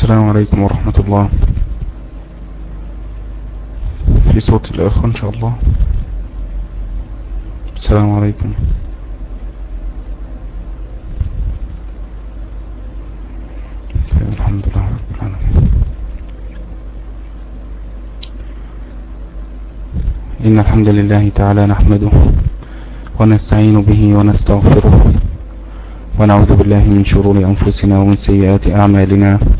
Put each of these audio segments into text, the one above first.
السلام عليكم ورحمة الله. في صوت الأخ إن شاء الله. السلام عليكم. الحمد لله رب العالمين. إن الحمد لله تعالى نحمده ونستعين به ونستغفره ونعوذ بالله من شرور أنفسنا ومن سيئات أعمالنا.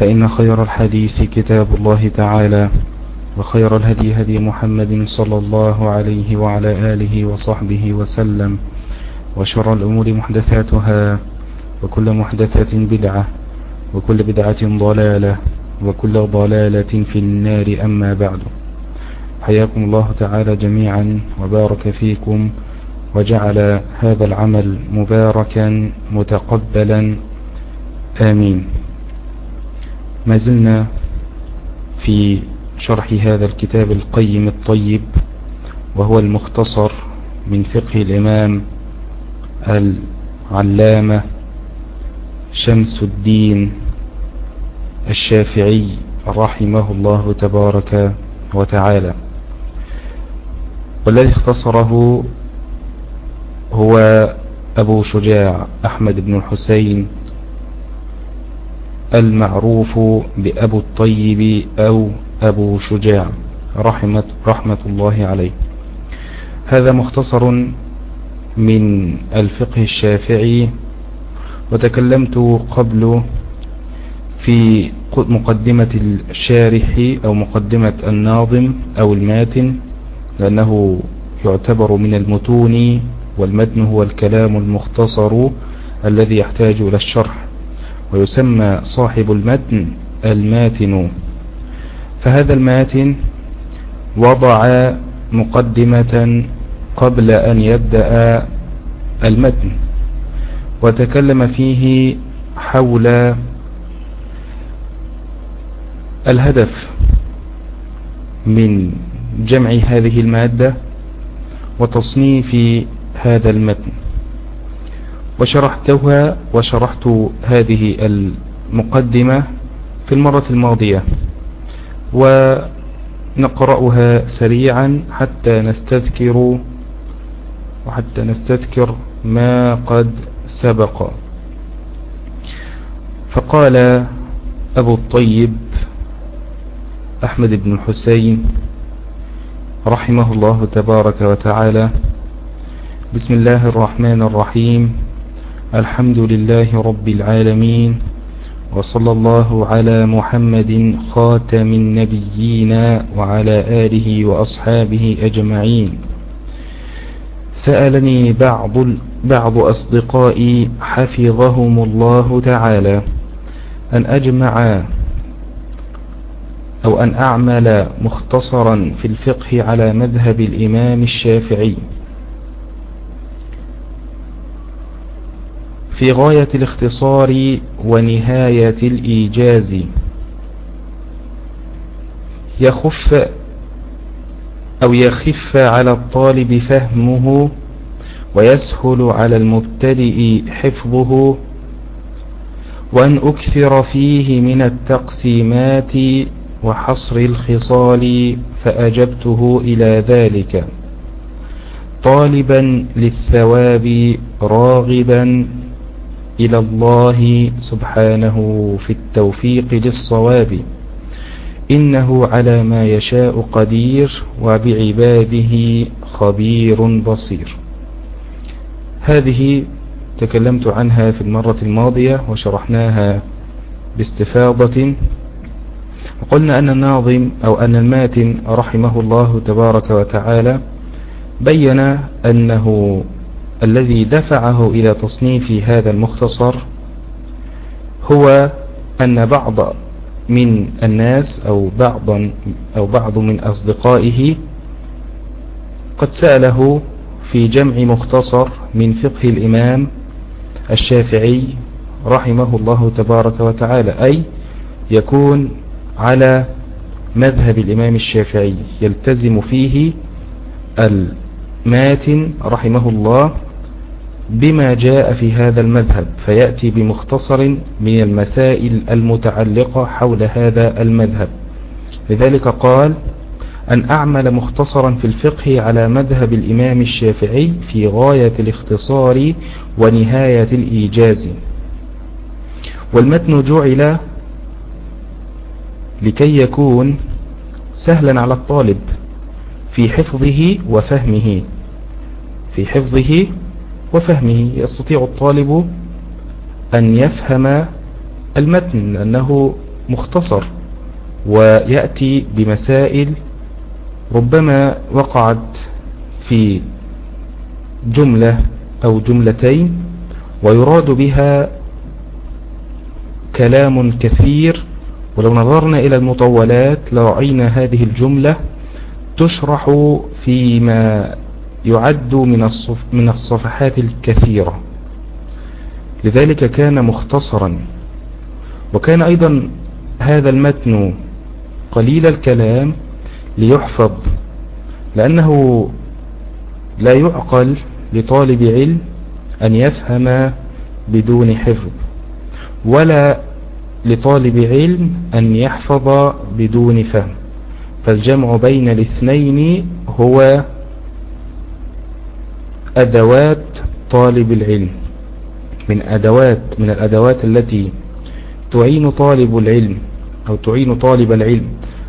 فإن خير الحديث كتاب الله تعالى وخير الهدي هدي محمد صلى الله عليه وعلى آله وصحبه وسلم وشر الأمور محدثاتها وكل محدثة بدعة وكل بدعة ضلالة وكل ضلالة في النار أما بعد. حياكم الله تعالى جميعا وبارك فيكم وجعل هذا العمل مباركا متقبلا. آمين. ما زلنا في شرح هذا الكتاب القيم الطيب وهو المختصر من فقه الإمام العلامة شمس الدين الشافعي رحمه الله تبارك وتعالى. والذي اختصره هو أبو شجاع أحمد بن الحسين المعروف بأبو الطيب أو أبو شجاع رحمة, رحمة الله عليه. هذا مختصر من الفقه الشافعي وتكلمت قبل في مقدمة الشارح أو مقدمة الناظم أو الماتن لأنه يعتبر من المتون والمتن هو الكلام المختصر الذي يحتاج إلى الشرح. ويسمى صاحب المتن الماتن. فهذا الماتن وضع مقدمة قبل أن يبدأ المتن وتكلم فيه حول الهدف من جمع هذه المادة وتصنيف هذا المتن. وشرحتها وشرحت هذه المقدمة في المرة الماضية ونقرأها سريعا حتى نستذكر وحتى نستذكر ما قد سبق. فقال أبو الطيب أحمد بن الحسين رحمه الله تبارك وتعالى بسم الله الرحمن الرحيم الحمد لله رب العالمين وصلى الله على محمد خاتم النبيين وعلى آله وأصحابه أجمعين. سألني بعض, بعض أصدقائي حفظهم الله تعالى أن أجمع أو أن أعمل مختصرا في الفقه على مذهب الإمام الشافعي. في غاية الاختصار ونهاية الإيجاز. يخف أو يخف على الطالب فهمه ويسهل على المبتدئ حفظه. وأن أكثر فيه من التقسيمات وحصر الخصال فأجبته إلى ذلك. طالبا للثواب راغبا إلى الله سبحانه في التوفيق للصواب. إنه على ما يشاء قدير وبعباده خبير بصير. هذه تكلمت عنها في المرة الماضية وشرحناها باستفاضة. وقلنا أن الناظم أو أن الماتن رحمه الله تبارك وتعالى بين أنه الذي دفعه إلى تصنيف هذا المختصر هو أن بعض من الناس أو بعض أو بعض من أصدقائه قد سأله في جمع مختصر من فقه الإمام الشافعي رحمه الله تبارك وتعالى أي يكون على مذهب الإمام الشافعي يلتزم فيه الماتن رحمه الله بما جاء في هذا المذهب فيأتي بمختصر من المسائل المتعلقة حول هذا المذهب. لذلك قال أن أعمل مختصرا في الفقه على مذهب الإمام الشافعي في غاية الاختصار ونهاية الإيجاز. والمتن جعل لكي يكون سهلا على الطالب في حفظه وفهمه في حفظه وفهمه يستطيع الطالب أن يفهم المتن لأنه مختصر ويأتي بمسائل ربما وقعت في جملة أو جملتين ويراد بها كلام كثير. ولو نظرنا إلى المطولات لرأينا هذه الجملة تشرح فيما يعد من الصف من الصفحات الكثيرة. لذلك كان مختصرا. وكان أيضا هذا المتن قليل الكلام ليحفظ لأنه لا يعقل لطالب علم أن يفهم بدون حفظ ولا لطالب علم أن يحفظ بدون فهم. فالجمع بين الاثنين هو أدوات طالب العلم. من أدوات من الأدوات التي تعين طالب العلم أو تعين طالب العلم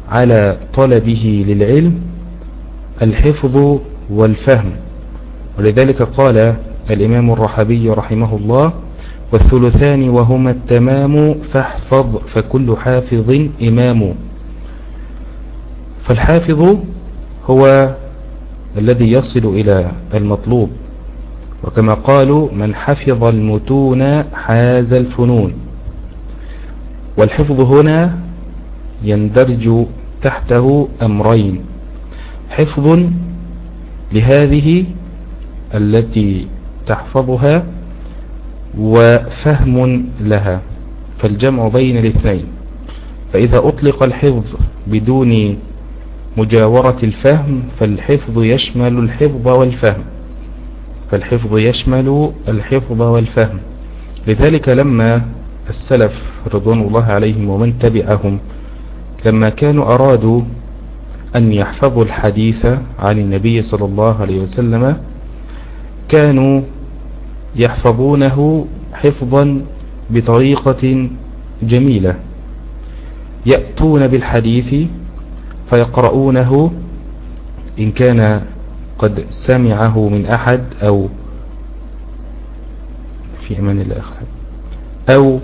على طلبه للعلم الحفظ والفهم. ولذلك قال الإمام الرحبي رحمه الله والثلثان وهما التمام فاحفظ فكل حافظ إمام. فالحافظ هو الذي يصل إلى المطلوب. وكما قالوا من حفظ المتون حاز الفنون. والحفظ هنا يندرج تحته أمرين حفظ لهذه التي تحفظها وفهم لها. فالجمع بين الاثنين. فإذا أطلق الحفظ بدون مجاورة الفهم فالحفظ يشمل الحفظ والفهم. فالحفظ يشمل الحفظ والفهم. لذلك لما السلف رضوان الله عليهم ومن تبعهم لما كانوا أرادوا أن يحفظوا الحديث عن النبي صلى الله عليه وسلم كانوا يحفظونه حفظا بطريقة جميلة. يأتون بالحديث فيقرؤونه إن كان قد سمعه من أحد أو في أمان الله أو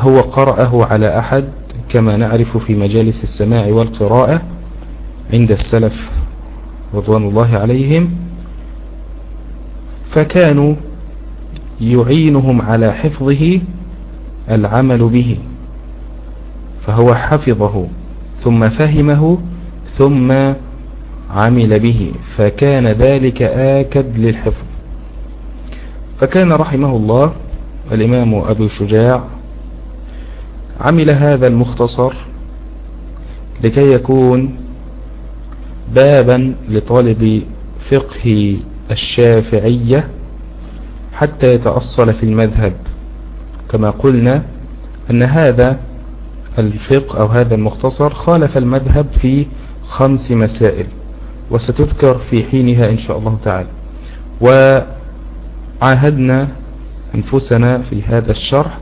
هو قرأه على أحد كما نعرف في مجالس السماع والقراءة عند السلف رضوان الله عليهم فكانوا يعينهم على حفظه العمل به فهو حفظه. ثم فهمه ثم عمل به فكان ذلك آكد للحفظ. فكان رحمه الله الإمام أبو شجاع عمل هذا المختصر لكي يكون بابا لطالب فقه الشافعية حتى يتأصل في المذهب. كما قلنا أن هذا الفقه أو هذا المختصر خالف المذهب في خمس مسائل وستذكر في حينها إن شاء الله تعالى. وعاهدنا أنفسنا في هذا الشرح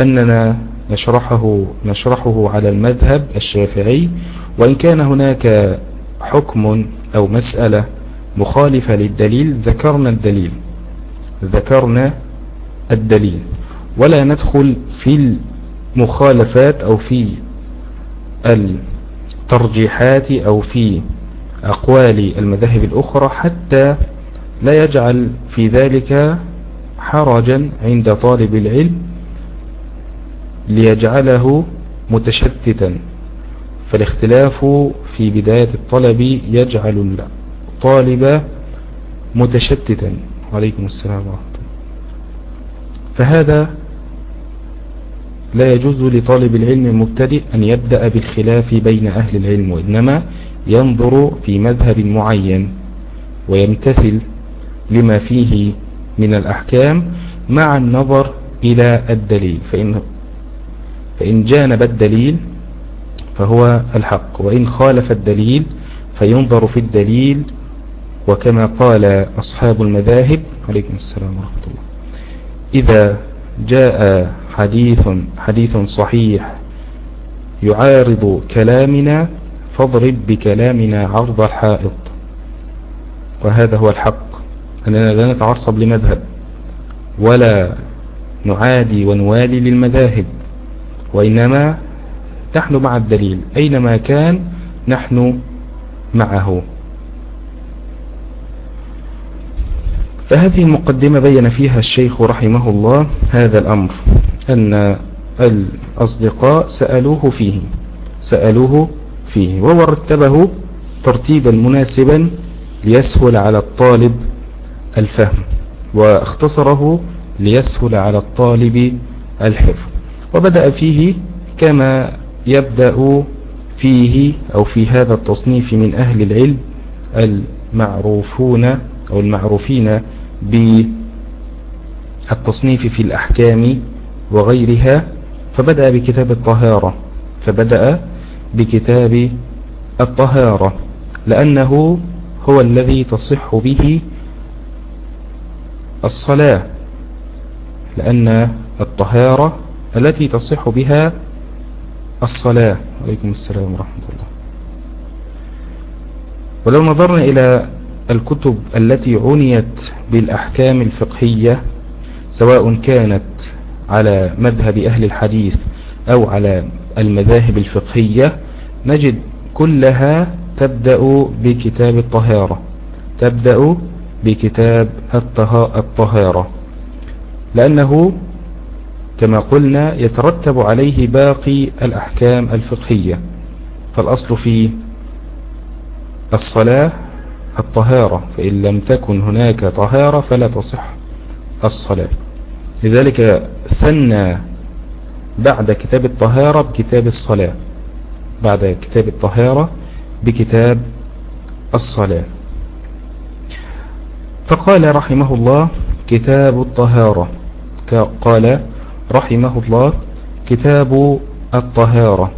أننا نشرحه, نشرحه على المذهب الشافعي وإن كان هناك حكم أو مسألة مخالفة للدليل ذكرنا الدليل ذكرنا الدليل. ولا ندخل في المخالفات أو في الترجيحات أو في أقوال المذاهب الأخرى حتى لا يجعل في ذلك حرجا عند طالب العلم ليجعله متشتتا. فالاختلاف في بداية الطلب يجعل الطالب متشتتا. عليكم السلام ورحمة الله. فهذا لا يجوز لطالب العلم المبتدئ أن يبدأ بالخلاف بين أهل العلم وإنما ينظر في مذهب معين ويمتثل لما فيه من الأحكام مع النظر إلى الدليل. فإن, فإن جانب الدليل فهو الحق وإن خالف الدليل فينظر في الدليل. وكما قال أصحاب المذاهب عليكم السلام ورحمة الله. إذا جاء حديث حديث صحيح يعارض كلامنا فاضرب بكلامنا عرض الحائط. وهذا هو الحق أننا لا نتعصب لمذهب ولا نعادي ونوالي للمذاهب وإنما نحن مع الدليل أينما كان نحن معه. فهذه المقدمة بين فيها الشيخ رحمه الله هذا الأمر أن الأصدقاء سألوه فيه سألوه فيه ورتبه ترتيبا مناسبا ليسهل على الطالب الفهم واختصره ليسهل على الطالب الحفظ وبدأ فيه كما يبدأ فيه أو في هذا التصنيف من أهل العلم المعروفون أو المعروفين بالتصنيف في الأحكام وغيرها فبدأ بكتاب الطهارة فبدأ بكتاب الطهارة لأنه هو الذي تصح به الصلاة لأن الطهارة التي تصح بها الصلاة. عليكم السلام ورحمة الله. ولو نظرنا إلى الكتب التي عنيت بالأحكام الفقهية سواء كانت على مذهب أهل الحديث أو على المذاهب الفقهية نجد كلها تبدأ بكتاب الطهارة تبدأ بكتاب الطهارة. لأنه كما قلنا يترتب عليه باقي الأحكام الفقهية فالأصل في الصلاة الطهارة فإن لم تكن هناك طهارة فلا تصح الصلاة. لذلك ثنى بعد كتاب الطهارة بكتاب الصلاة. بعد كتاب الطهارة بكتاب الصلاة. فقال رحمه الله كتاب الطهارة. قال رحمه الله كتاب الطهارة.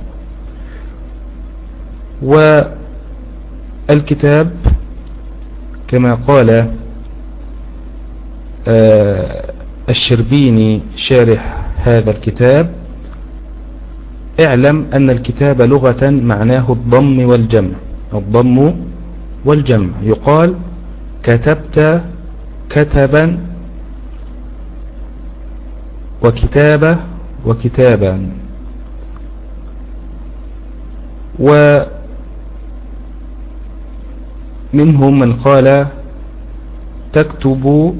والكتاب كما قال آه، الشربيني شارح هذا الكتاب اعلم أن الكتاب لغة معناه الضم والجمع الضم والجمع. يقال كتبت كتبا وكتابة وكتابا. ومنهم من قال تكتب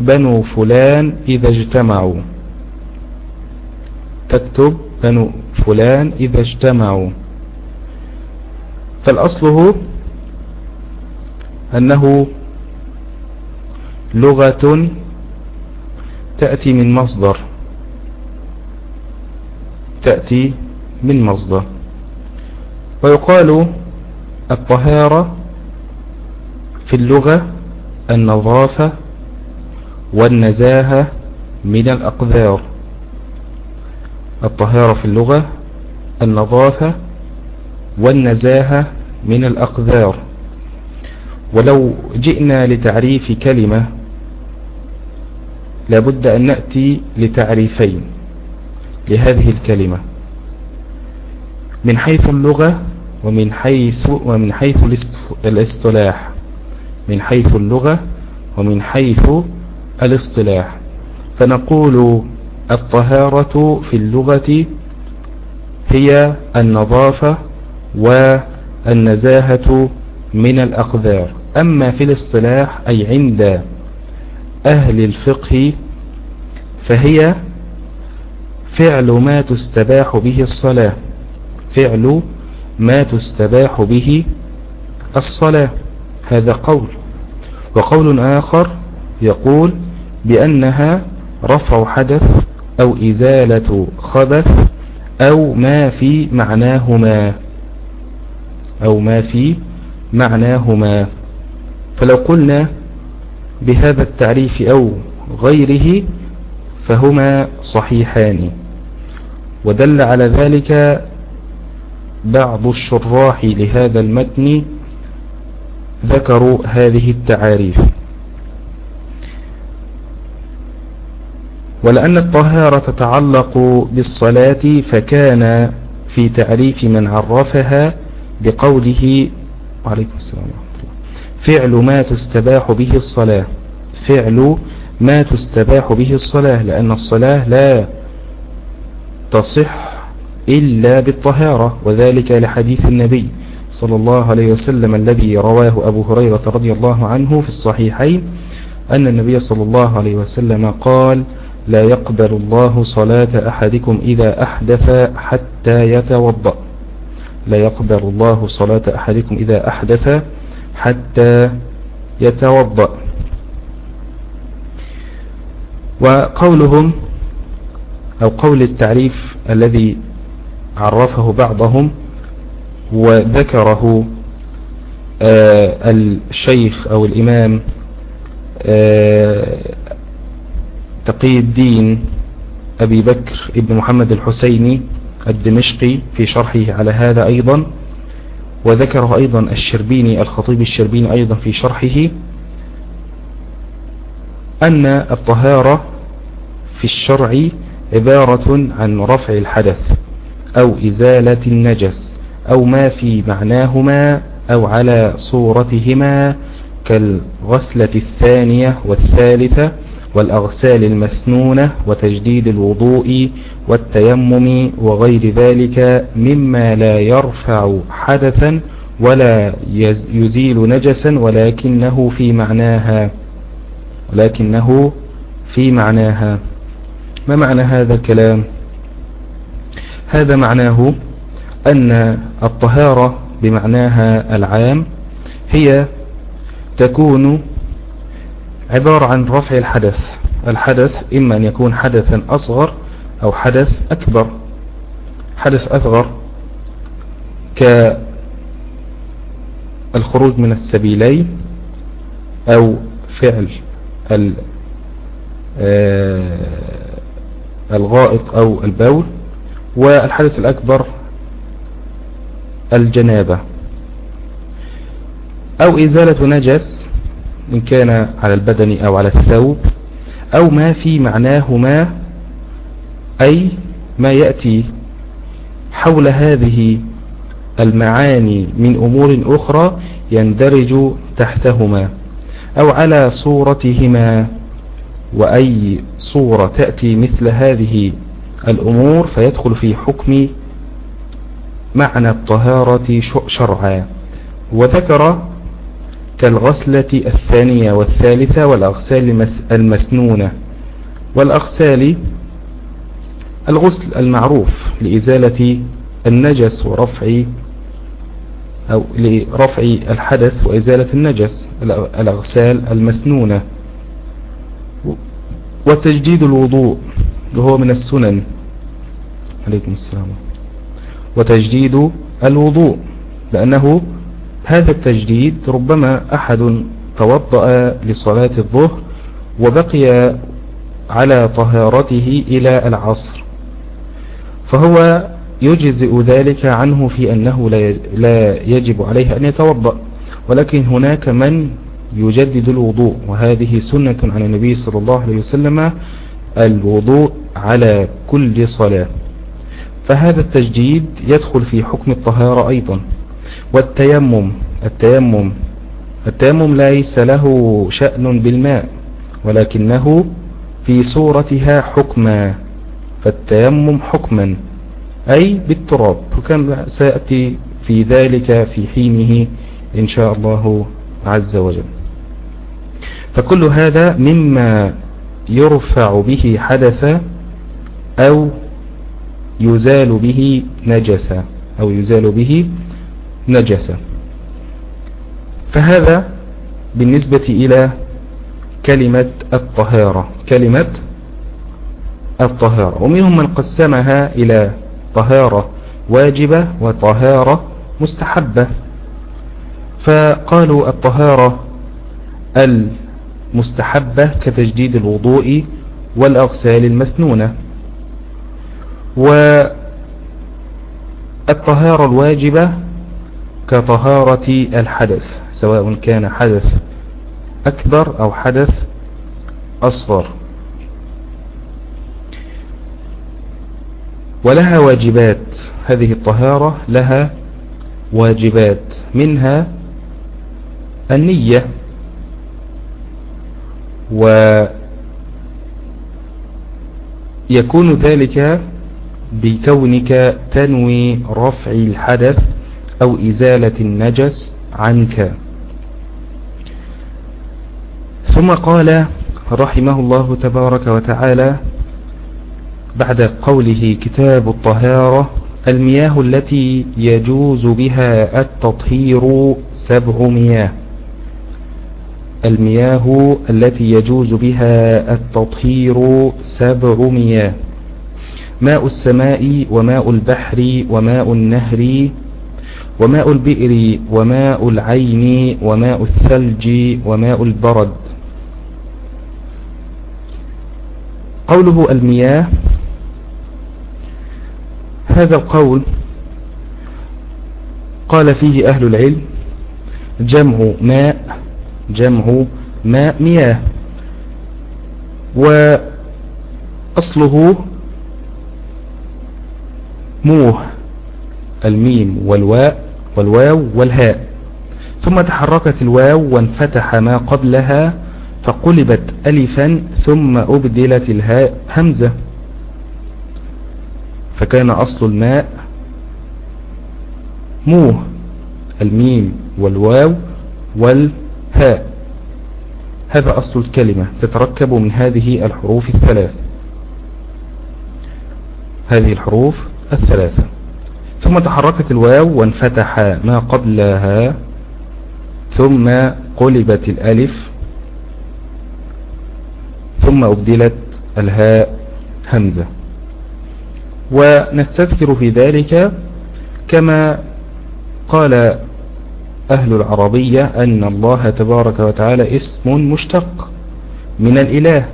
بنو فلان إذا اجتمعوا. تكتب بنو فلان إذا اجتمعوا. فالأصل هو أنه لغة تأتي من مصدر. تأتي من مصدر. ويقال الطهارة في اللغة النظافة والنزاهة من الأقذار. الطهارة في اللغة النظافة والنزاهة من الأقذار. ولو جئنا لتعريف كلمة لابد أن نأتي لتعريفين لهذه الكلمة. من حيث اللغة ومن حيث ومن حيث الاصطلاح. من حيث اللغة ومن حيث الاصطلاح. فنقول الطهارة في اللغة هي النظافة والنزاهة من الأقذار. أما في الاصطلاح أي عند أهل الفقه فهي فعل ما تستباح به الصلاة. فعل ما تستباح به الصلاة. هذا قول. وقول آخر يقول بأنها رفع حدث أو إزالة خبث أو ما في معناهما. أو ما في معناهما. فلو قلنا بهذا التعريف أو غيره فهما صحيحان. ودل على ذلك بعض الشراح لهذا المتن ذكروا هذه التعاريف. ولأن الطهارة تتعلق بالصلاة فكان في تعريف من عرفها بقوله وعليكم السلام فعل ما تستباح به الصلاة. فعل ما تستباح به الصلاة لأن الصلاة لا تصح إلا بالطهارة وذلك لحديث النبي صلى الله عليه وسلم الذي رواه أبو هريرة رضي الله عنه في الصحيحين أن النبي صلى الله عليه وسلم قال لا يقبل الله صلاة أحدكم إذا أحدث حتى يتوضأ. لا يقبل الله صلاة أحدكم إذا أحدث حتى يتوضأ. وقولهم أو قول التعريف الذي عرفه بعضهم وذكره آه الشيخ أو الإمام آه تقي الدين أبي بكر ابن محمد الحسيني الدمشقي في شرحه على هذا أيضا وذكره أيضا الشربيني الخطيب الشربيني أيضا في شرحه أن الطهارة في الشرع عبارة عن رفع الحدث أو إزالة النجس. أو ما في معناهما أو على صورتهما كالغسلة الثانية والثالثة والأغسال المسنونة وتجديد الوضوء والتيمم وغير ذلك مما لا يرفع حدثا ولا يزيل نجسا ولكنه في معناها ولكنه في معناها. ما معنى هذا الكلام؟ هذا معناه أن الطهارة بمعناها العام هي تكون عبارة عن رفع الحدث. الحدث إما أن يكون حدثا أصغر أو حدث أكبر. حدث أصغر كالخروج من السبيلين أو فعل آه، الغائط أو البول. والحدث الأكبر الجنابة. أو إزالة نجس إن كان على البدن أو على الثوب أو ما في معناهما أي ما يأتي حول هذه المعاني من أمور أخرى يندرج تحتهما أو على صورتهما وأي صورة تأتي مثل هذه الأمور فيدخل في حكم معنى الطهارة شرعا. وذكر كالغسلة الثانية والثالثة والأغسال المسنونة. والأغسال الغسل المعروف لإزالة النجس ورفع أو لرفع الحدث وإزالة النجس الأغسال المسنونة. وتجديد الوضوء وهو من السنن. عليكم السلام. وتجديد الوضوء لأنه هذا التجديد ربما أحد توضأ لصلاة الظهر وبقي على طهارته إلى العصر. فهو يجزئ ذلك عنه في أنه لا يجب عليه أن يتوضأ. ولكن هناك من يجدد الوضوء وهذه سنة عن النبي صلى الله عليه وسلم الوضوء على كل صلاة. فهذا التجديد يدخل في حكم الطهارة أيضا. والتيمم التيمم التيمم ليس له شأن بالماء ولكنه في صورتها حكما. فالتيمم حكما أي بالتراب. وكان سيأتي في ذلك في حينه إن شاء الله عز وجل. فكل هذا مما يرفع به حدث أو يزال به نجسة أو يزال به نجسة. فهذا بالنسبة إلى كلمة الطهارة كلمة الطهارة. ومنهم من قسمها إلى طهارة واجبة وطهارة مستحبة. فقالوا الطهارة المستحبة كتجديد الوضوء والأغسال المسنونة. والطهارة الواجبة كطهارة الحدث سواء كان حدث أكبر أو حدث أصغر. ولها واجبات هذه الطهارة لها واجبات منها النية ويكون ذلك بكونك تنوي رفع الحدث أو إزالة النجس عنك. ثم قال رحمه الله تبارك وتعالى بعد قوله كتاب الطهارة المياه التي يجوز بها التطهير سبع مياه المياه التي يجوز بها التطهير سبع مياه ماء السماء وماء البحر وماء النهر وماء البئر وماء العين وماء الثلج وماء البرد. قوله المياه هذا القول قال فيه أهل العلم جمع ماء جمع ماء مياه وأصله موه الميم والواء والواو والهاء. ثم تحركت الواو وانفتح ما قبلها فقلبت ألفا ثم أبدلت الهاء همزة. فكان أصل الماء موه الميم والواو والهاء. هذا أصل الكلمة تتركب من هذه الحروف الثلاث. هذه الحروف الثلاثة. ثم تحركت الواو وانفتح ما قبلها ثم قلبت الألف ثم أبدلت الهاء همزة. ونستذكر في ذلك كما قال أهل العربية أن الله تبارك وتعالى اسم مشتق من الإله.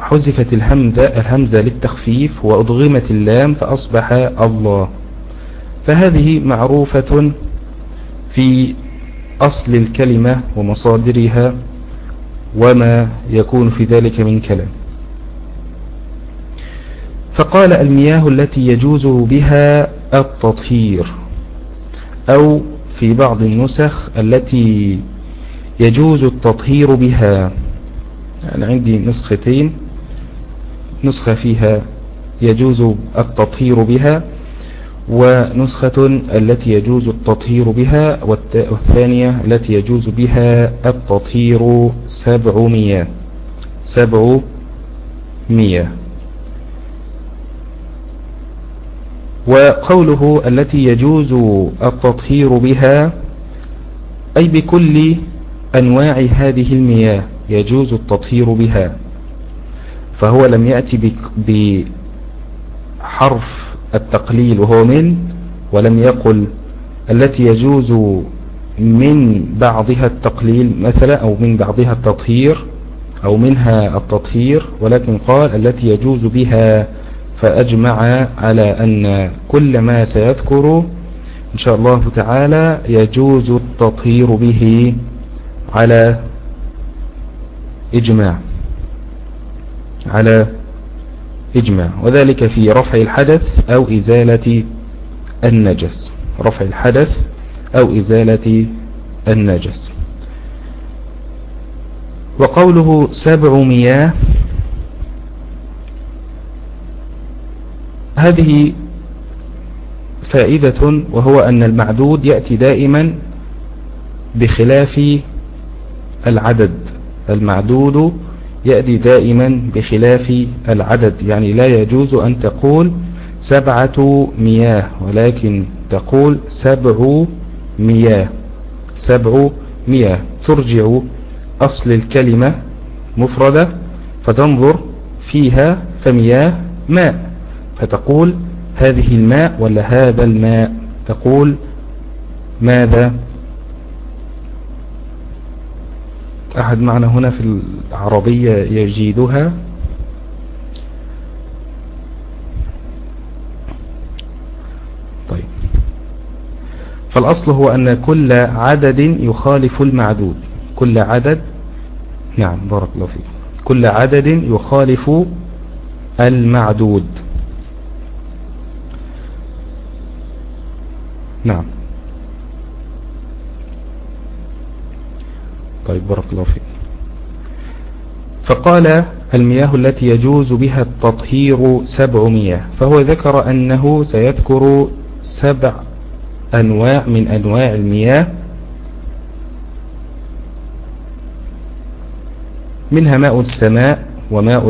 وحذفت الهمزة, الهمزة للتخفيف وأضغمت اللام فأصبح الله. فهذه معروفة في أصل الكلمة ومصادرها وما يكون في ذلك من كلام. فقال المياه التي يجوز بها التطهير أو في بعض النسخ التي يجوز التطهير بها. أنا عندي نسختين. نسخة فيها يجوز التطهير بها ونسخة التي يجوز التطهير بها والثانية التي يجوز بها التطهير سبعمية سبعمية. وقوله التي يجوز التطهير بها أي بكل أنواع هذه المياه يجوز التطهير بها. فهو لم يأتي بحرف التقليل وهو من ولم يقل التي يجوز من بعضها التقليل مثلا أو من بعضها التطهير أو منها التطهير ولكن قال التي يجوز بها فأجمع على أن كل ما سيذكر إن شاء الله تعالى يجوز التطهير به على إجماع. على إجماع. وذلك في رفع الحدث أو إزالة النجس. رفع الحدث أو إزالة النجس. وقوله سبع مياه هذه فائدة وهو أن المعدود يأتي دائما بخلاف العدد. المعدود يأتي دائما بخلاف العدد. يعني لا يجوز أن تقول سبعة مياه ولكن تقول سبع مياه. سبع مياه. ترجع أصل الكلمة مفردة فتنظر فيها فمياه ماء. فتقول هذه الماء ولا هذا الماء؟ تقول ماذا؟ أحد معنا هنا في العربية يجيدها. طيب. فالأصل هو أن كل عدد يخالف المعدود. كل عدد نعم بارك الله فيك. كل عدد يخالف المعدود. نعم. طيب بارك الله فيك. فقال المياه التي يجوز بها التطهير سبع مياه فهو ذكر أنه سيذكر سبع أنواع من أنواع المياه منها ماء السماء وماء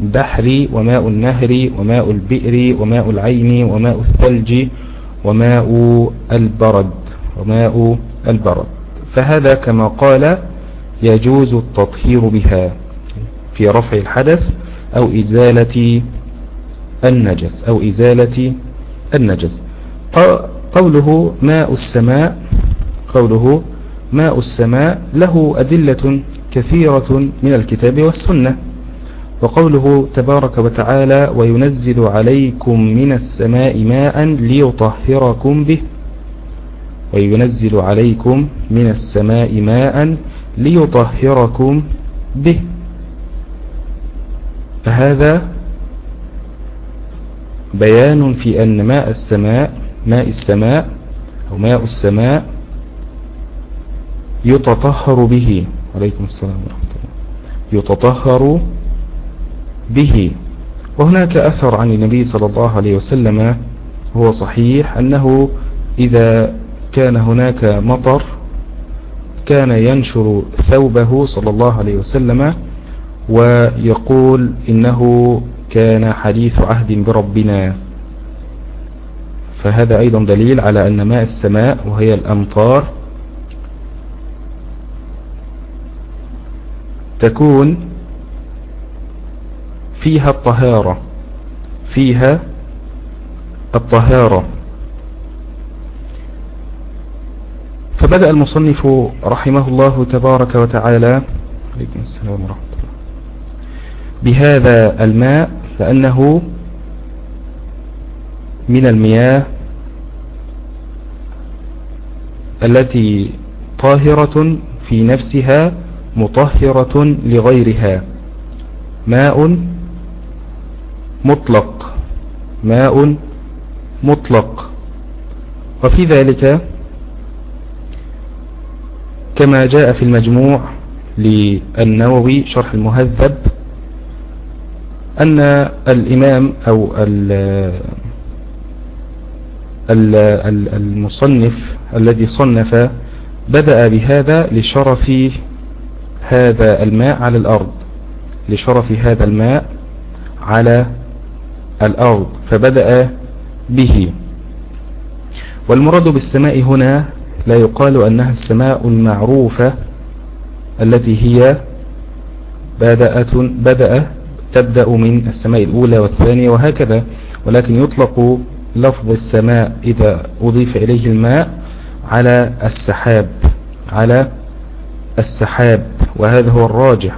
البحر وماء النهر وماء البئر وماء العين وماء الثلج وماء البرد وماء البرد. فهذا كما قال يجوز التطهير بها في رفع الحدث أو إزالة النجس أو إزالة النجس. قوله ماء السماء قوله ماء السماء له أدلة كثيرة من الكتاب والسنة. وقوله تبارك وتعالى وينزل عليكم من السماء ماء ليطهركم به. وينزل عليكم من السماء ماء ليطهركم به. فهذا بيان في أن ماء السماء ماء السماء أو ماء السماء يتطهر به. عليكم السلام ورحمة الله. يتطهر به. وهناك أثر عن النبي صلى الله عليه وسلم هو صحيح أنه إذا كان هناك مطر كان ينشر ثوبه صلى الله عليه وسلم ويقول إنه كان حديث عهد بربنا. فهذا أيضا دليل على أن ماء السماء وهي الأمطار تكون فيها الطهارة فيها الطهارة. فبدأ المصنف رحمه الله تبارك وتعالى عليكم السلام ورحمة الله بهذا الماء لأنه من المياه التي طاهرة في نفسها مطهرة لغيرها. ماء مطلق. ماء مطلق. وفي ذلك كما جاء في المجموع للنووي شرح المهذب أن الإمام أو المصنف الذي صنف بدأ بهذا لشرف هذا الماء على الأرض لشرف هذا الماء على الأرض فبدأ به. والمراد بالسماء هنا لا يقال أنها السماء المعروفة التي هي بدأت بدأ تبدأ من السماء الأولى والثانية وهكذا ولكن يطلق لفظ السماء إذا أضيف إليه الماء على السحاب على السحاب وهذا هو الراجح.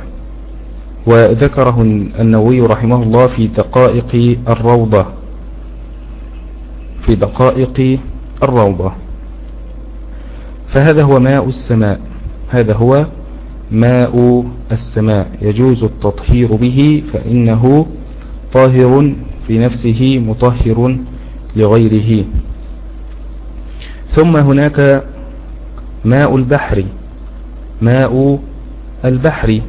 وذكره النووي رحمه الله في دقائق الروضة. في دقائق الروضة. فهذا هو ماء السماء. هذا هو ماء السماء. يجوز التطهير به فإنه طاهر في نفسه مطهر لغيره. ثم هناك ماء البحر. ماء البحر.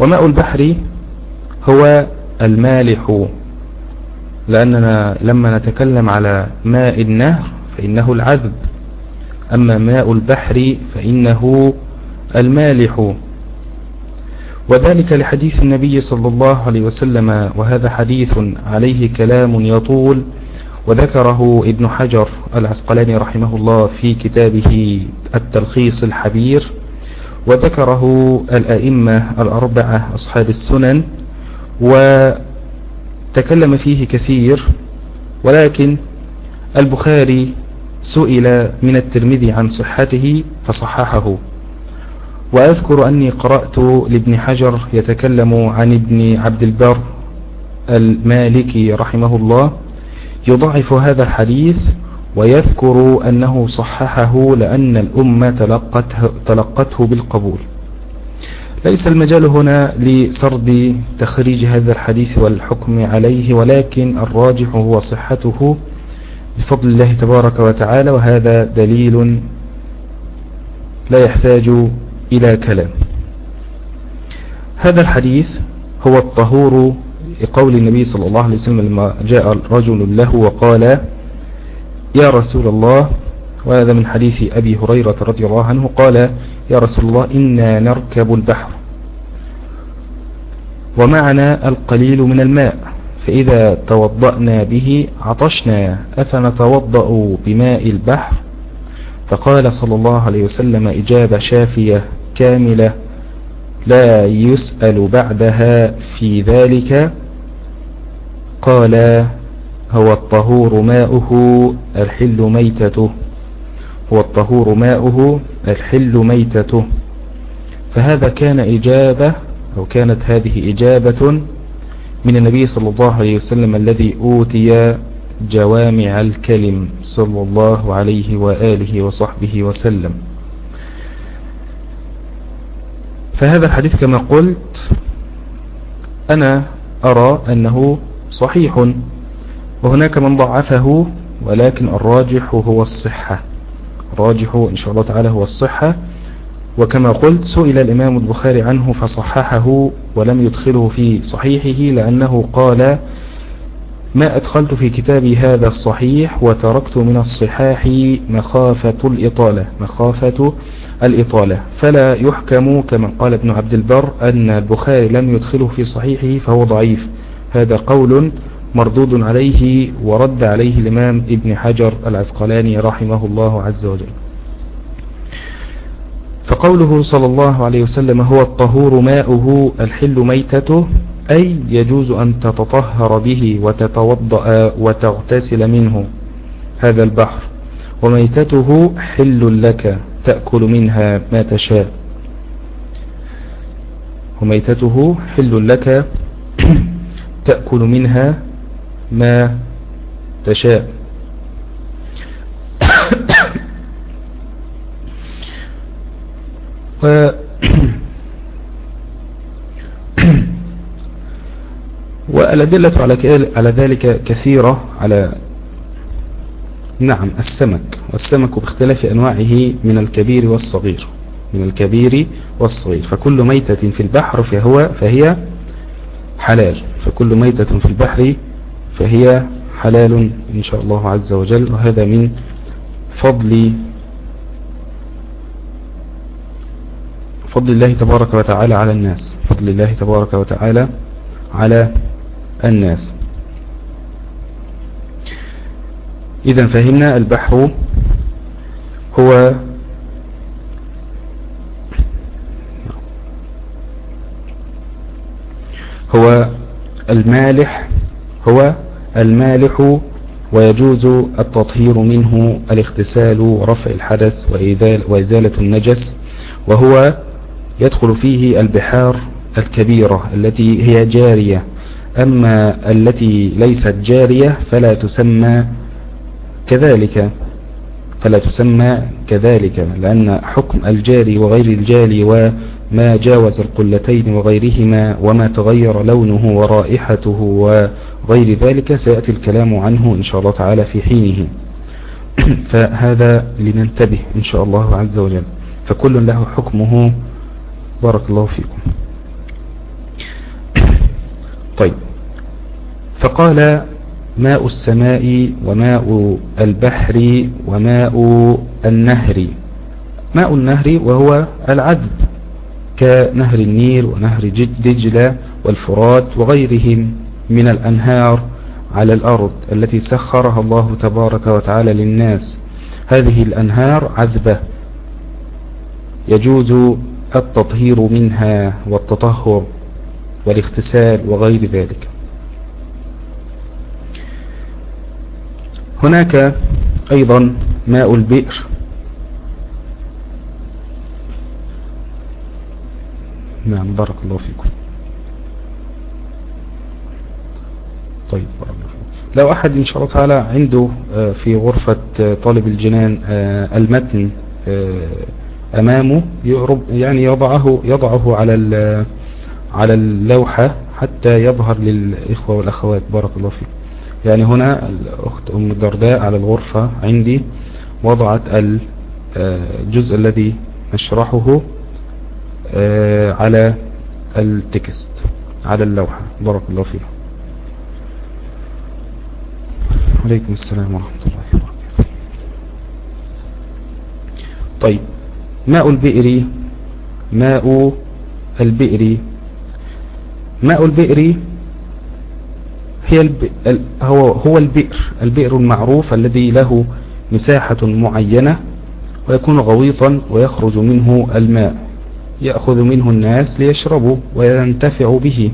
وماء البحر هو المالح. لأننا لما نتكلم على ماء النهر فإنه العذب. أما ماء البحر فإنه المالح. وذلك لحديث النبي صلى الله عليه وسلم وهذا حديث عليه كلام يطول وذكره ابن حجر العسقلاني رحمه الله في كتابه التلخيص الحبير وذكره الأئمة الأربعة أصحاب السنن وتكلم فيه كثير ولكن البخاري سئل من الترمذي عن صحته فصححه. وأذكر أني قرأت لابن حجر يتكلم عن ابن عبد البر المالكي رحمه الله يضعف هذا الحديث ويذكر أنه صححه لأن الأمة تلقته, تلقته بالقبول. ليس المجال هنا لسرد تخريج هذا الحديث والحكم عليه ولكن الراجح هو صحته بفضل الله تبارك وتعالى وهذا دليل لا يحتاج إلى كلام. هذا الحديث هو الطهور لقول النبي صلى الله عليه وسلم لما جاء رجل له وقال يا رسول الله وهذا من حديث أبي هريرة رضي الله عنه قال يا رسول الله إنا نركب البحر ومعنا القليل من الماء فإذا توضأنا به عطشنا أفنتوضأ بماء البحر؟ فقال صلى الله عليه وسلم إجابة شافية كاملة لا يسأل بعدها في ذلك. قال هو الطهور ماؤه الحل ميتته. هو الطهور ماؤه الحل ميتته. فهذا كان إجابة أو كانت هذه إجابة من النبي صلى الله عليه وسلم الذي أوتي جوامع الكلم صلى الله عليه وآله وصحبه وسلم. فهذا الحديث كما قلت أنا أرى أنه صحيح وهناك من ضعفه ولكن الراجح هو الصحة. الراجح إن شاء الله تعالى هو الصحة. وكما قلت سئل الإمام البخاري عنه فصححه ولم يدخله في صحيحه لأنه قال ما أدخلت في كتابي هذا الصحيح وتركت من الصحاح مخافة الإطالة. مخافة الإطالة. فلا يحكم كما قال ابن عبد البر أن البخاري لم يدخله في صحيحه فهو ضعيف. هذا قول مردود عليه ورد عليه الإمام ابن حجر العسقلاني رحمه الله عز وجل. فقوله صلى الله عليه وسلم هو الطهور ماؤه الحل ميتته أي يجوز أن تتطهر به وتتوضأ وتغتسل منه هذا البحر. وميتته حل لك تأكل منها ما تشاء. وميتته حل لك تأكل منها ما تشاء. و والأدلة على على ذلك كثيرة على نعم السمك. والسمك باختلاف أنواعه من الكبير والصغير. من الكبير والصغير. فكل ميتة في البحر فهو فهي حلال. فكل ميتة في البحر فهي حلال إن شاء الله عز وجل وهذا من فضل فضل الله تبارك وتعالى على الناس فضل الله تبارك وتعالى على الناس. إذا فهمنا البحر هو هو المالح هو المالح ويجوز التطهير منه الاغتسال ورفع الحدث وإزالة النجس وهو يدخل فيه البحار الكبيرة التي هي جارية. أما التي ليست جارية فلا تسمى كذلك فلا تسمى كذلك لأن حكم الجاري وغير الجاري وما جاوز القلتين وغيرهما وما تغير لونه ورائحته وغير ذلك سيأتي الكلام عنه إن شاء الله تعالى في حينه. فهذا لننتبه إن شاء الله عز وجل. فكل له حكمه. بارك الله فيكم. طيب. فقال ماء السماء وماء البحر وماء النهر. ماء النهر وهو العذب. كنهر النيل ونهر دجلة والفرات وغيرهم من الأنهار على الأرض التي سخرها الله تبارك وتعالى للناس. هذه الأنهار عذبة. يجوز التطهير منها والتطهر والاغتسال وغير ذلك. هناك أيضا ماء البئر. نعم بارك الله فيكم. طيب بارك الله فيكم. لو أحد إن شاء الله تعالى عنده آه، في غرفة آه، طالب الجنان آه، المتن أمامه يعني يضعه يضعه على على اللوحة حتى يظهر للإخوة والأخوات. بارك الله فيكم يعني هنا الأخت أم الدرداء على الغرفة عندي وضعت الجزء الذي نشرحه. على التكست على اللوحة. بارك الله فيكم عليكم السلام ورحمة الله وبركاته. طيب ماء البئر ماء البئر ماء البئر هي الب... هو هو البئر البئر المعروف الذي له مساحة معينة ويكون غويطا ويخرج منه الماء. يأخذ منه الناس ليشربوا وينتفعوا به.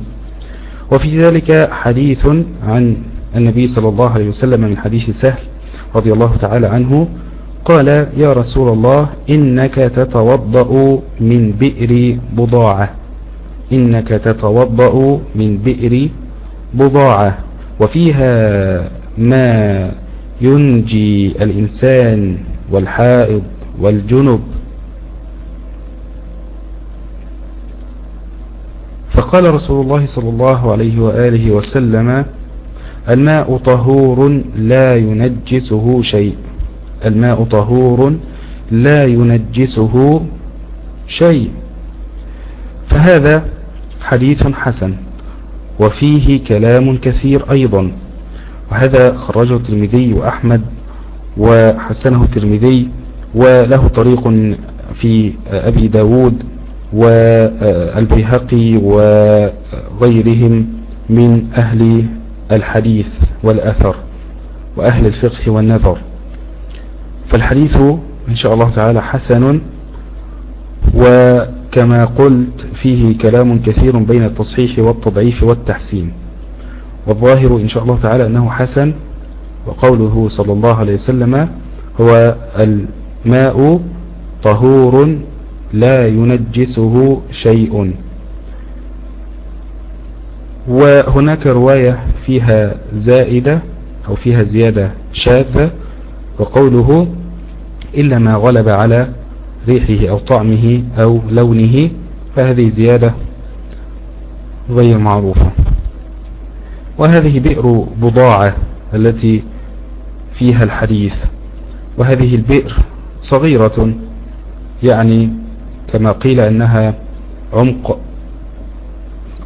وفي ذلك حديث عن النبي صلى الله عليه وسلم من حديث سهل رضي الله تعالى عنه قال يا رسول الله إنك تتوضأ من بئر بضاعة. إنك تتوضأ من بئر بضاعة. وفيها ما ينجي الإنسان والحائض والجنب. فقال رسول الله صلى الله عليه وآله وسلم الماء طهور لا ينجسه شيء. الماء طهور لا ينجسه شيء. فهذا حديث حسن وفيه كلام كثير أيضا. وهذا خرجه الترمذي وأحمد وحسنه الترمذي وله طريق في أبي داود والبيهقي وغيرهم من أهل الحديث والأثر وأهل الفقه والنظر. فالحديث إن شاء الله تعالى حسن وكما قلت فيه كلام كثير بين التصحيح والتضعيف والتحسين. والظاهر إن شاء الله تعالى أنه حسن وقوله صلى الله عليه وسلم هو الماء طهور لا ينجسه شيء. وهناك رواية فيها زائدة أو فيها زيادة شاذة وقوله إلا ما غلب على ريحه أو طعمه أو لونه فهذه زيادة غير معروفة. وهذه بئر بضاعة التي فيها الحديث. وهذه البئر صغيرة يعني كما قيل أنها عمق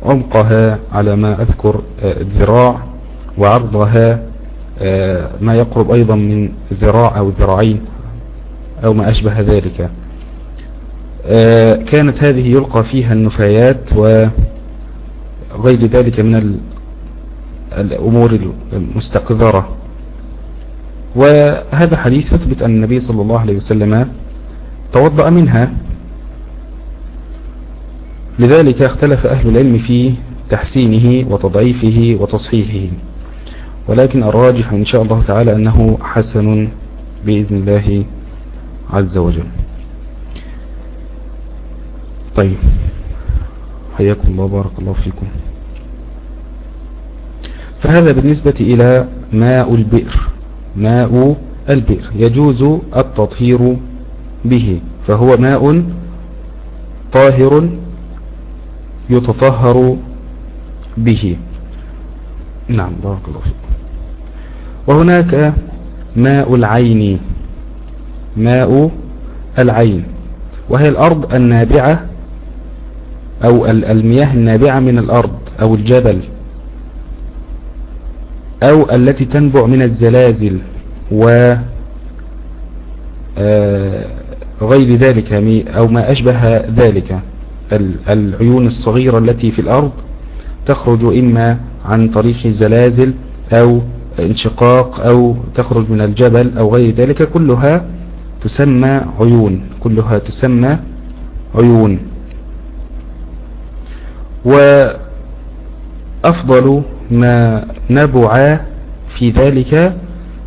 عمقها على ما أذكر الذراع وعرضها آه، ما يقرب أيضا من ذراع أو ذراعين أو ما أشبه ذلك. آه، كانت هذه يلقى فيها النفايات وغير ذلك من الأمور المستقذرة. وهذا حديث يثبت أن النبي صلى الله عليه وسلم توضأ منها. لذلك اختلف أهل العلم في تحسينه وتضعيفه وتصحيحه ولكن الراجح إن شاء الله تعالى أنه حسن بإذن الله عز وجل. طيب حياكم الله بارك الله فيكم. فهذا بالنسبة إلى ماء البئر. ماء البئر. يجوز التطهير به فهو ماء طاهر يتطهر به. نعم بارك الله فيك. وهناك ماء العين. ماء العين. وهي الأرض النابعة أو المياه النابعة من الأرض أو الجبل أو التي تنبع من الزلازل و آه، غير ذلك أو ما أشبه ذلك. العيون الصغيرة التي في الأرض تخرج إما عن طريق الزلازل أو انشقاق أو تخرج من الجبل أو غير ذلك كلها تسمى عيون كلها تسمى عيون. وأفضل ما نبع في ذلك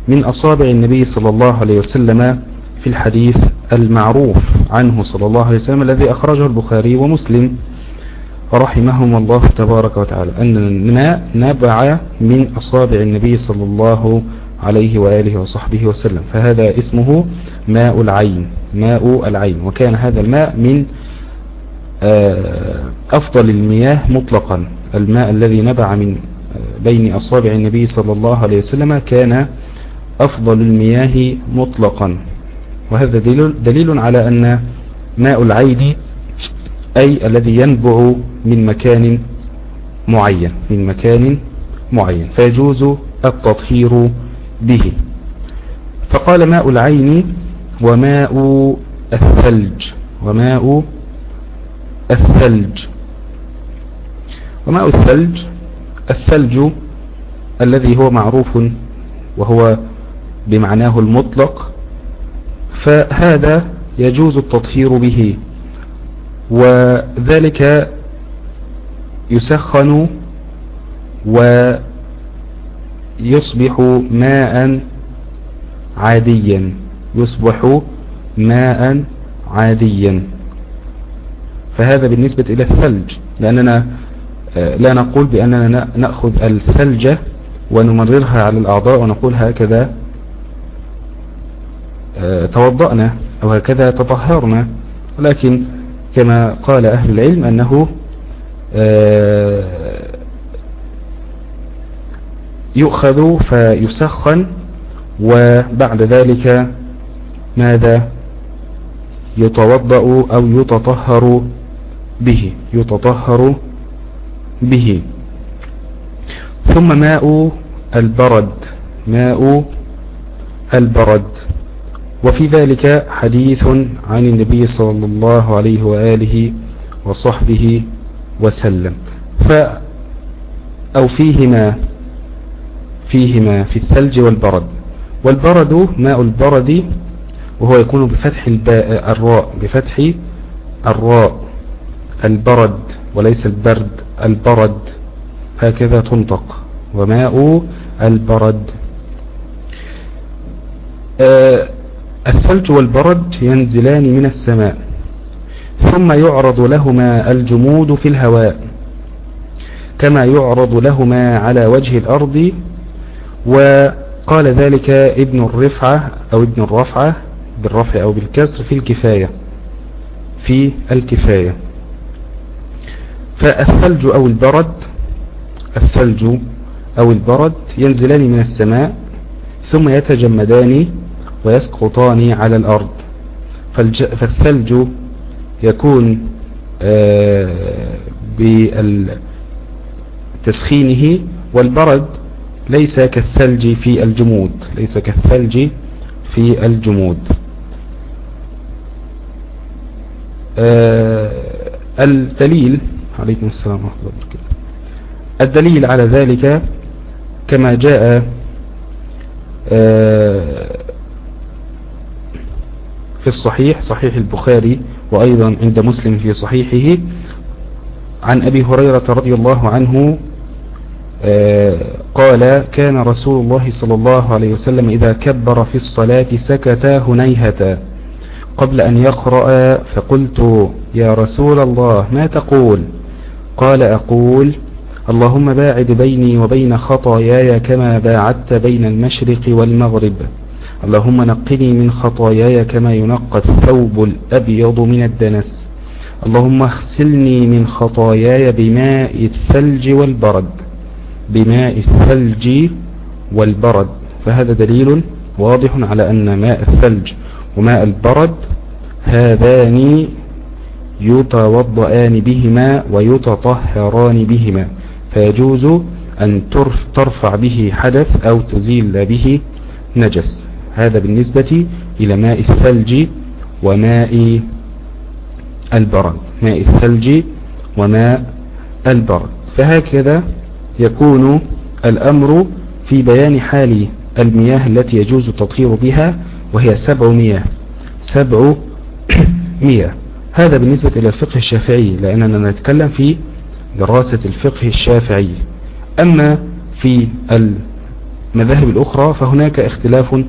من أصابع النبي صلى الله عليه وسلم في الحديث المعروف عنه صلى الله عليه وسلم الذي أخرجه البخاري ومسلم رحمهم الله تبارك وتعالى أن الماء نبع من أصابع النبي صلى الله عليه وآله وصحبه وسلم فهذا اسمه ماء العين ماء العين وكان هذا الماء من آه، أفضل المياه مطلقا الماء الذي نبع من آه، بين أصابع النبي صلى الله عليه وسلم كان أفضل المياه مطلقا. وهذا دليل على أن ماء العين أي الذي ينبع من مكان معين من مكان معين فيجوز التطهير به. فقال ماء العين وماء الثلج وماء الثلج. وماء الثلج الثلج الذي هو معروف وهو بمعناه المطلق فهذا يجوز التطهير به وذلك يسخن ويصبح ماء عاديا يصبح ماء عاديا. فهذا بالنسبة إلى الثلج لأننا آه، لا نقول بأننا نأخذ الثلج ونمررها على الأعضاء ونقول هكذا توضأنا أو هكذا تطهرنا. ولكن كما قال أهل العلم أنه آه، يؤخذ فيسخن وبعد ذلك ماذا؟ يتوضأ أو يتطهر به يتطهر به. ثم ماء البرد ماء البرد. وفي ذلك حديث عن النبي صلى الله عليه وآله وصحبه وسلم. ف أو فيهما فيهما في الثلج والبرد. والبرد ماء البرد وهو يكون بفتح الباء الراء بفتح الراء. البرد وليس البرد البرد هكذا تنطق. وماء البرد. آه الثلج والبرد ينزلان من السماء ثم يعرض لهما الجمود في الهواء كما يعرض لهما على وجه الأرض وقال ذلك ابن الرفعة أو ابن الرفعة بالرفع أو بالكسر في الكفاية في الكفاية. فالثلج أو البرد الثلج أو البرد ينزلان من السماء ثم يتجمدان ويسقطان على الأرض. فالثلج يكون آه، بتسخينه والبرد ليس كالثلج في الجمود ليس كالثلج في الجمود. آه، الدليل عليكم السلام ورحمة الله وبركاته. الدليل على ذلك كما جاء آه، في الصحيح صحيح البخاري وأيضا عند مسلم في صحيحه. عن أبي هريرة رضي الله عنه آه، قال كان رسول الله صلى الله عليه وسلم إذا كبر في الصلاة سكت هنيهة. قبل أن يقرأ فقلت يا رسول الله ما تقول؟ قال أقول اللهم باعد بيني وبين خطاياي كما باعدت بين المشرق والمغرب. اللهم نقني من خطاياي كما ينقى الثوب الأبيض من الدنس. اللهم اغسلني من خطاياي بماء الثلج والبرد. بماء الثلج والبرد. فهذا دليل واضح على أن ماء الثلج وماء البرد هذان يتوضآن بهما ويتطهران بهما. فيجوز أن ترفع به حدث أو تزيل به نجس. هذا بالنسبة إلى ماء الثلج وماء البرد. ماء الثلج وماء البرد. فهكذا يكون الأمر في بيان حال المياه التي يجوز التطهير بها وهي سبع مياه سبع مياه هذا بالنسبة إلى الفقه الشافعي لأننا نتكلم في دراسة الفقه الشافعي. أما في المذاهب الأخرى فهناك اختلاف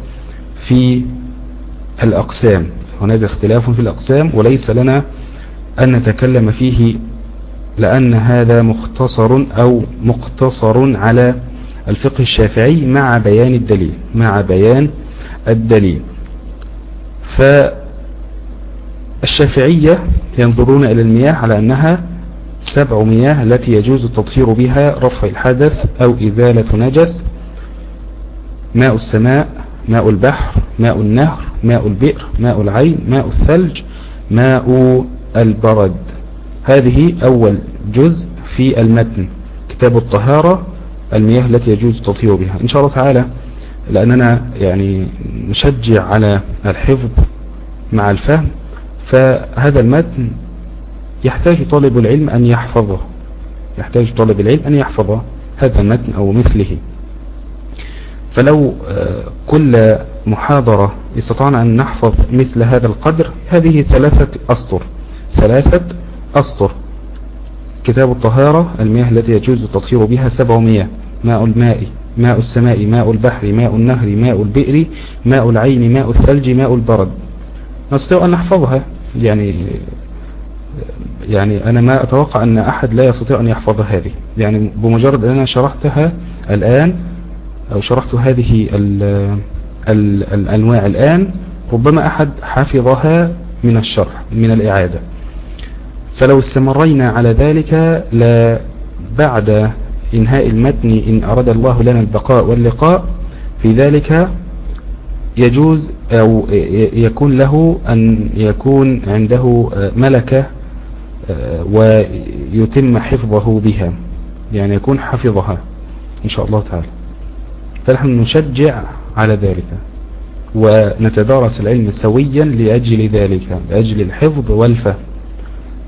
في الأقسام. هناك اختلاف في الأقسام وليس لنا أن نتكلم فيه لأن هذا مختصر أو مقتصر على الفقه الشافعي مع بيان الدليل مع بيان الدليل. فالشافعية ينظرون إلى المياه على أنها سبع مياه التي يجوز التطهير بها رفع الحدث أو إزالة نجس ماء السماء ماء البحر ماء النهر ماء البئر ماء العين ماء الثلج ماء البرد. هذه أول جزء في المتن. كتاب الطهارة المياه التي يجوز التطهير بها. إن شاء الله تعالى لأننا يعني نشجع على الحفظ مع الفهم فهذا المتن يحتاج طالب العلم أن يحفظه. يحتاج طالب العلم أن يحفظ هذا المتن أو مثله. فلو آه، كل محاضرة استطعنا أن نحفظ مثل هذا القدر هذه ثلاثة أسطر. ثلاثة أسطر. كتاب الطهارة المياه التي يجوز التطهير بها سبع مياه ماء الماء ماء السماء ماء البحر ماء النهر ماء البئر ماء العين ماء الثلج ماء البرد. نستطيع أن نحفظها. يعني يعني أنا ما أتوقع أن أحد لا يستطيع أن يحفظ هذه. يعني بمجرد أن أنا شرحتها الآن شرحت هذه ال ال الأنواع الآن ربما أحد حفظها من الشرح من الإعادة. فلو استمرينا على ذلك لا بعد إنهاء المتن إن أراد الله لنا البقاء واللقاء في ذلك يجوز أو يكون له أن يكون عنده ملكة ويتم حفظه بها يعني يكون حفظها إن شاء الله تعالى. فنحن نشجع على ذلك ونتدارس العلم سويا لأجل ذلك لأجل الحفظ والفهم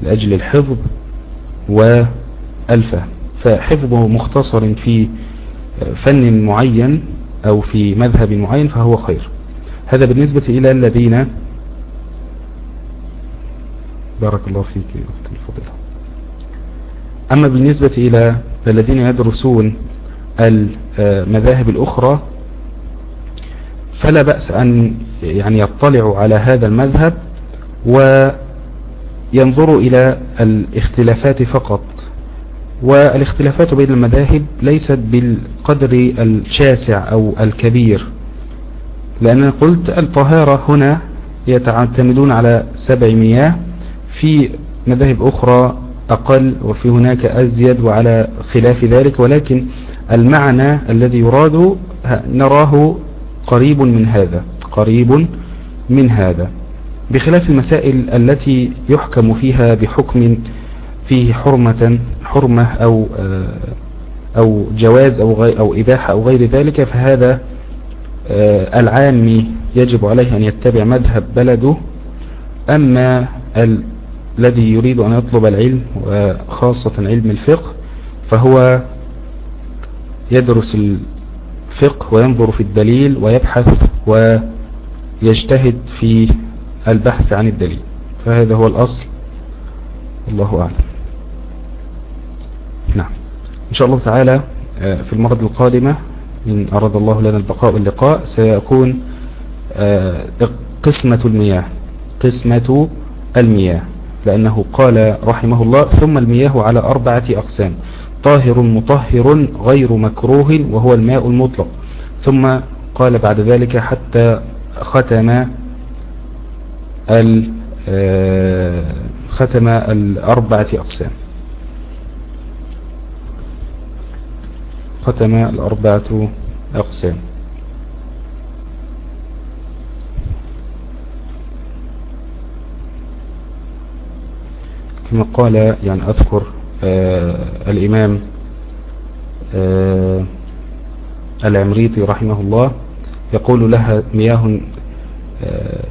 لأجل الحفظ والفهم. فحفظه مختصر في فن معين أو في مذهب معين فهو خير. هذا بالنسبة إلى الذين بارك الله فيك أختي الفضيلة. أما بالنسبة إلى الذين يدرسون المذاهب الأخرى فلا بأس أن يعني يطلعوا على هذا المذهب وينظروا إلى الاختلافات فقط. والاختلافات بين المذاهب ليست بالقدر الشاسع أو الكبير لأن قلت الطهارة هنا يتعتمدون على سبع مياه في مذاهب أخرى أقل وفي هناك أزيد وعلى خلاف ذلك ولكن المعنى الذي يراد نراه قريب من هذا قريب من هذا. بخلاف المسائل التي يحكم فيها بحكم فيه حرمة حرمة أو أو جواز أو أو إباحة أو غير ذلك فهذا العام يجب عليه أن يتبع مذهب بلده. أما الذي يريد أن يطلب العلم وخاصة علم الفقه فهو يدرس الفقه وينظر في الدليل ويبحث ويجتهد في البحث عن الدليل. فهذا هو الأصل. الله أعلم. نعم. إن شاء الله تعالى آه، في المرض القادمة إن أراد الله لنا البقاء واللقاء سيكون آه، قسمة المياه قسمة المياه. لأنه قال رحمه الله ثم المياه على أربعة أقسام طاهر مطهر غير مكروه وهو الماء المطلق. ثم قال بعد ذلك حتى ختم ختم الأربعة أقسام. ختم الأربعة أقسام. كما قال يعني أذكر آه الإمام آه العمريطي رحمه الله يقول لها مياه آه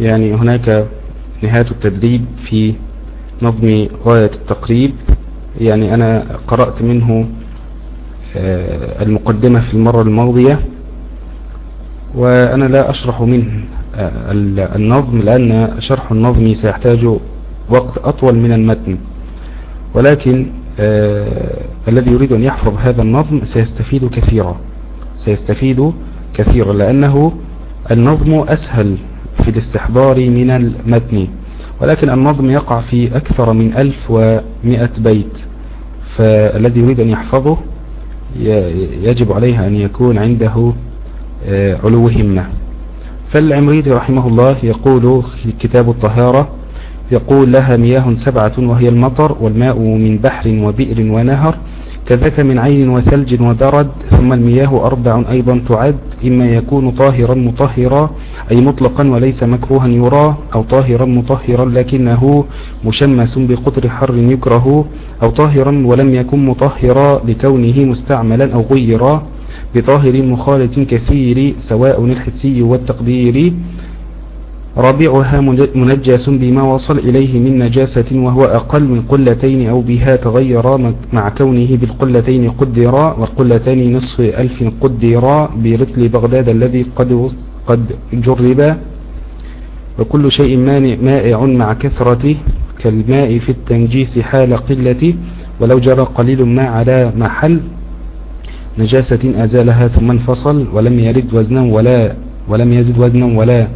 يعني هناك نهاية التدريب في نظم غاية التقريب. يعني أنا قرأت منه المقدمة في المرة الماضية وأنا لا أشرح منه آه، النظم لأن شرح النظم سيحتاج وقت أطول من المتن. ولكن آه الذي يريد أن يحفظ هذا النظم سيستفيد كثيرا سيستفيد كثيرا لأنه النظم أسهل في الاستحضار من المتن. ولكن النظم يقع في أكثر من ألف ومئة بيت فالذي يريد أن يحفظه يجب عليه أن يكون عنده آه، علو همة. فالعمريدي رحمه الله يقول في كتاب الطهارة يقول لها مياه سبعة وهي المطر والماء من بحر وبئر ونهر كذاك من عين وثلج وبرد ثم المياه أربع أيضا تعد إما يكون طاهرا مطهرا أي مطلقا وليس مكروها يرى أو طاهرا مطهرا لكنه مشمس بقطر حر يكره أو طاهرا ولم يكن مطهرا لكونه مستعملا أو غيرا بطاهر مخالط كثير سواء الحسي والتقدير. رابعها منجس بما وصل إليه من نجاسة وهو أقل من قلتين أو بها تغير مع كونه بالقلتين قدرا والقلتين نصف ألف قدرا برتل بغداد الذي قد قد جرب. وكل شيء مائع مع كثرة كالماء في التنجيس حال قلة ولو جرى قليل ما على محل نجاسة أزالها ثم انفصل ولم يرد وزنا ولا ولم يزد وزنا ولا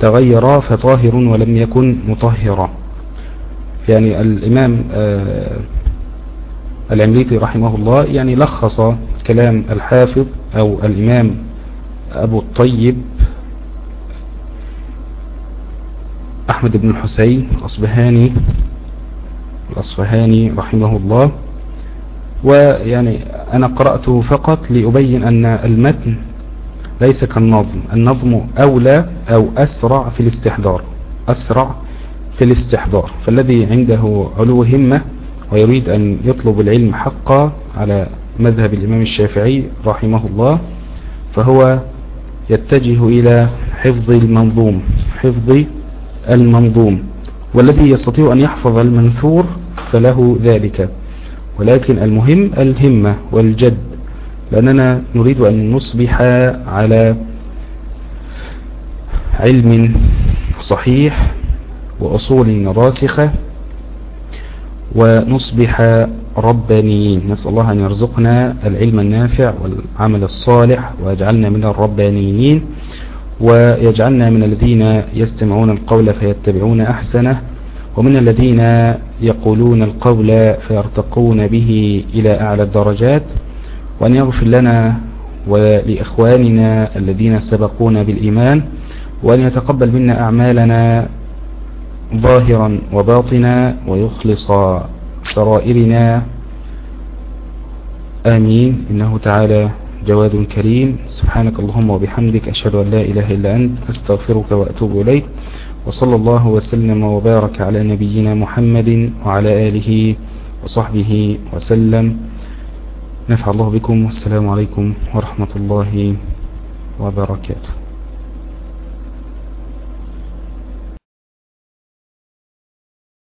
تغير فطاهر ولم يكن مطهرا. يعني الإمام آه، العمريطي رحمه الله يعني لخص كلام الحافظ أو الإمام أبو الطيب أحمد بن الحسين الأصبهاني الأصفهاني رحمه الله. ويعني أنا قرأته فقط لأبين أن المتن ليس كالنظم. النظم أولى أو أسرع في الاستحضار. أسرع في الاستحضار. فالذي عنده علو همة ويريد أن يطلب العلم حقا على مذهب الإمام الشافعي رحمه الله فهو يتجه إلى حفظ المنظوم حفظ المنظوم. والذي يستطيع أن يحفظ المنثور فله ذلك. ولكن المهم الهمة والجد. لأننا نريد أن نصبح على علم صحيح وأصول راسخة ونصبح ربانيين. نسأل الله أن يرزقنا العلم النافع والعمل الصالح ويجعلنا من الربانيين ويجعلنا من الذين يستمعون القول فيتبعون أحسنه ومن الذين يقولون القول فيرتقون به إلى أعلى الدرجات. وأن يغفر لنا ولإخواننا الذين سبقونا بالإيمان وأن يتقبل منا أعمالنا ظاهرا وباطنا ويخلص سرائرنا. آمين. إنه تعالى جواد كريم. سبحانك اللهم وبحمدك أشهد أن لا إله إلا أنت أستغفرك وأتوب إليك. وصلى الله وسلم وبارك على نبينا محمد وعلى آله وصحبه وسلم. نفع الله بكم والسلام عليكم ورحمة الله وبركاته.